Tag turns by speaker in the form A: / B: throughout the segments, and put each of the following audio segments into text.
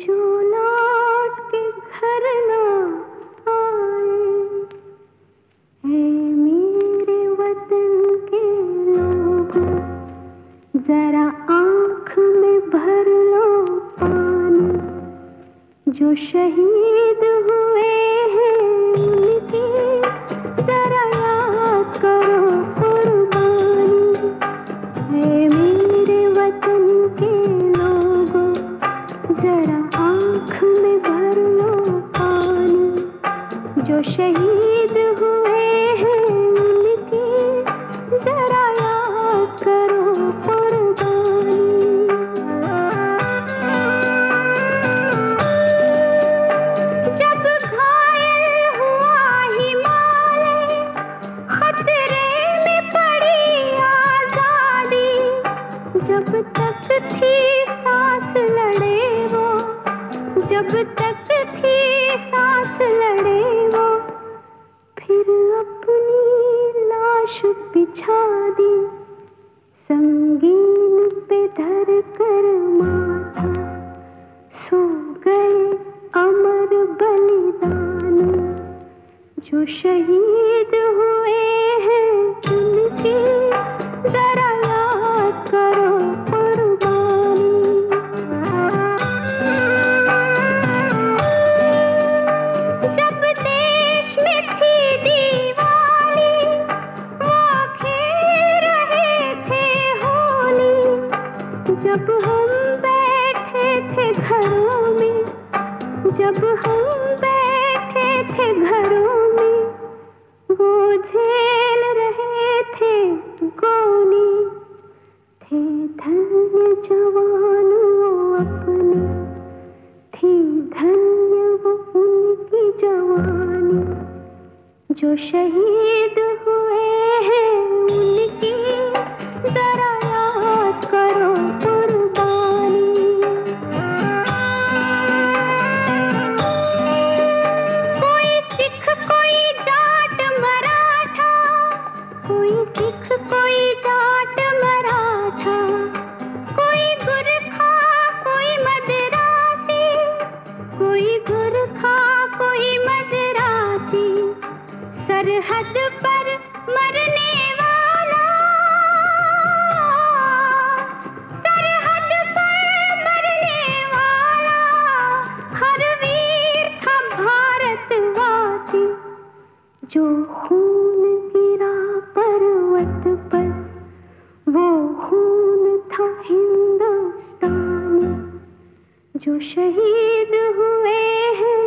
A: जो लौट के घर ना आए है मेरे वतन के लोग, जरा आँख में भर लो पानी, जो शहीद जो शहीद हुए हैं उनकी, जरा याद करो जब हुआ में पड़ी जब तक थी सांस लड़े वो, जब तक थी सांस लड़े लाश बिछा दी। संगीन पे धर कर माथा सो गए अमर बलिदानी। जो शहीद हुए हैं उनकी जरा याद करो कुर्बानी। जब जब हम बैठे थे घरों में, वो झेल रहे थे गोली थे धन्य जवान वो अपने, थी धन्य जवानी, जो शहीद सरहद पर मरने वाला। सरहद पर मरने वाला। हर वीर था भारतवासी। जो खून गिरा पर्वत पर, वो खून था हिंदुस्तानी। जो शहीद हुए हैं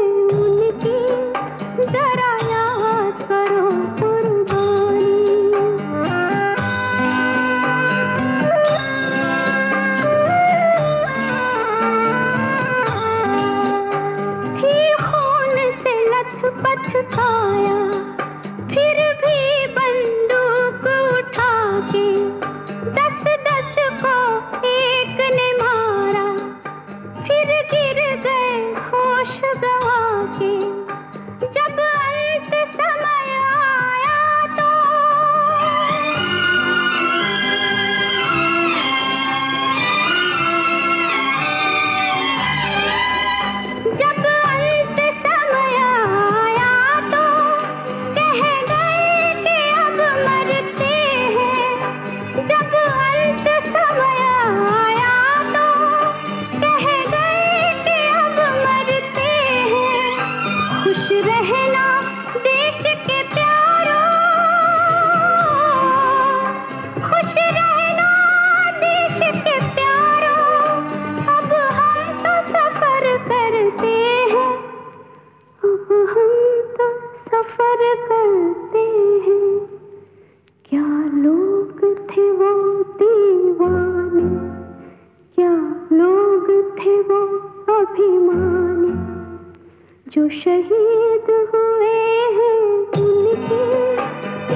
A: शहीद हुए हैं उनके।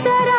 A: जरा